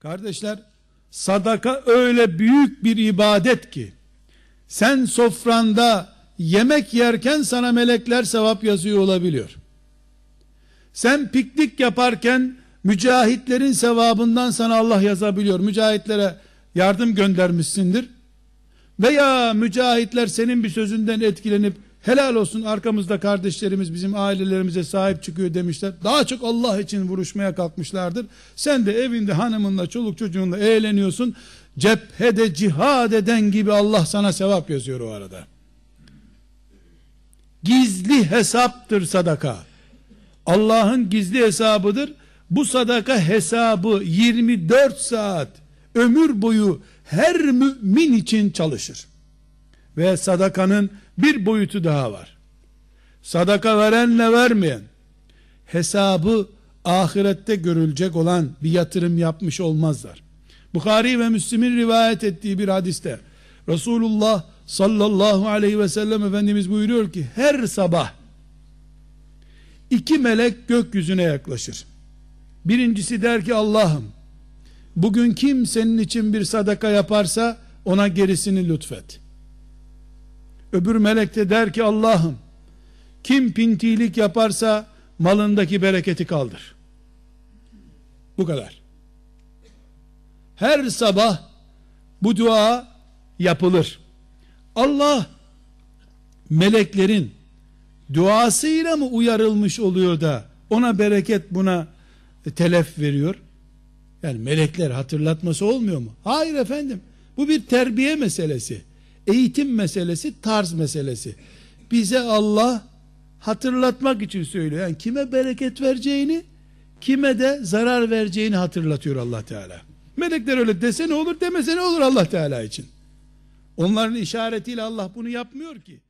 Kardeşler, sadaka öyle büyük bir ibadet ki, sen sofranda yemek yerken sana melekler sevap yazıyor olabiliyor. Sen piknik yaparken mücahitlerin sevabından sana Allah yazabiliyor. Mücahitlere yardım göndermişsindir. Veya mücahitler senin bir sözünden etkilenip helal olsun arkamızda kardeşlerimiz bizim ailelerimize sahip çıkıyor demişler. Daha çok Allah için vuruşmaya kalkmışlardır. Sen de evinde hanımınla çoluk çocuğunla eğleniyorsun. Cephede cihad eden gibi Allah sana sevap yazıyor o arada. Gizli hesaptır sadaka. Allah'ın gizli hesabıdır. Bu sadaka hesabı 24 saat ömür boyu her mümin için çalışır. Ve sadakanın bir boyutu daha var. Sadaka verenle vermeyen hesabı ahirette görülecek olan bir yatırım yapmış olmazlar. Bukhari ve Müslim'in rivayet ettiği bir hadiste Resulullah sallallahu aleyhi ve sellem Efendimiz buyuruyor ki her sabah iki melek gökyüzüne yaklaşır. Birincisi der ki Allah'ım bugün kim senin için bir sadaka yaparsa ona gerisini lütfet. Öbür melek de der ki Allah'ım kim pintilik yaparsa malındaki bereketi kaldır. Bu kadar. Her sabah bu dua yapılır. Allah meleklerin duasıyla mı uyarılmış oluyor da ona bereket buna telef veriyor? Yani melekler hatırlatması olmuyor mu? Hayır efendim. Bu bir terbiye meselesi. Eğitim meselesi, tarz meselesi. Bize Allah hatırlatmak için söylüyor. Yani kime bereket vereceğini, kime de zarar vereceğini hatırlatıyor Allah Teala. Melekler öyle dese ne olur, demese ne olur Allah Teala için. Onların işaretiyle Allah bunu yapmıyor ki.